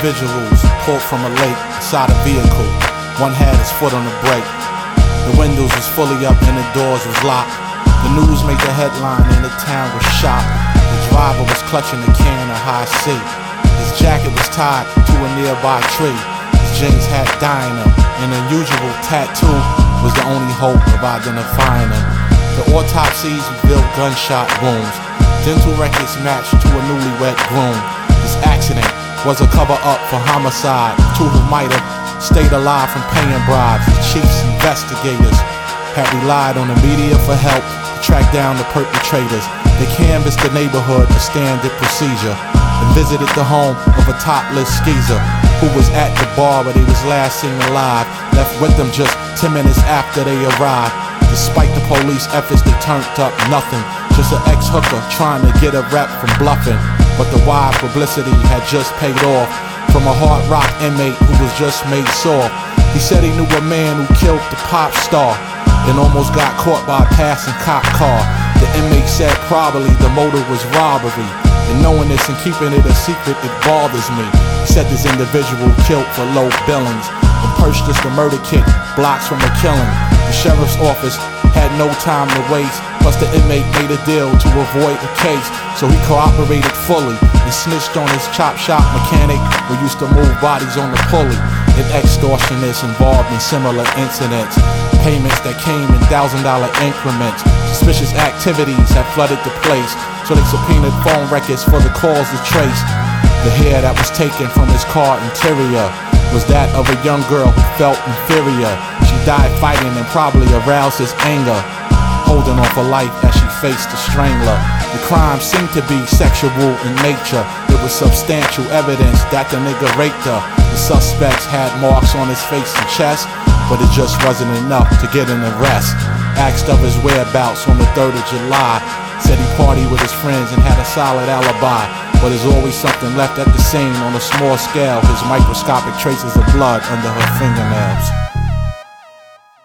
individuals pulled from a lake inside a vehicle. One had his foot on the brake. The windows was fully up and the doors was locked. The news made the headline and the town was shocked. The driver was clutching a can of Hi-C. His jacket was tied to a nearby tree. His jeans had him. An unusual tattoo was the only hope of identifying him. The autopsies revealed gunshot wounds. Dental records matched to a newlywed groom. This accident was a cover up for homicide. Two who might have stayed alive from paying bribes. The chief's investigators had relied on the media for help to track down the perpetrators. They canvassed the neighborhood for standard procedure and visited the home of a topless skeezer who was at the bar where he was last seen alive. Left with them just 10 minutes after they arrived. Despite the police efforts, they turned up nothing. Just an ex hooker trying to get a rep from bluffing. But the wide publicity had just paid off from a hard rock inmate who was just made soft. He said he knew a man who killed the pop star and almost got caught by a passing cop car. The inmate said probably the motive was robbery. And knowing this and keeping it a secret, it bothers me. He said this individual killed for low billings and purchased the murder kit blocks from the killing. The sheriff's office had no time to waste. Plus, the inmate made a deal to avoid the case, so he cooperated fully and snitched on his chop shop mechanic who used to move bodies on the pulley. An extortionist involved in similar incidents. Payments that came in thousand dollar increments. Suspicious activities had flooded the place, so they subpoenaed phone records for the calls to trace. The hair that was taken from his car interior was that of a young girl who felt inferior. She died fighting and probably aroused his anger, holding on for life as she faced the strangler. The crime seemed to be sexual in nature. There was substantial evidence that the nigga raped her. The suspects had marks on his face and chest, but it just wasn't enough to get an arrest. Asked of his whereabouts on the 3rd of July. Said he partied with his friends and had a solid alibi. But there's always something left at the scene on a small scale. His microscopic traces of blood under her fingernails.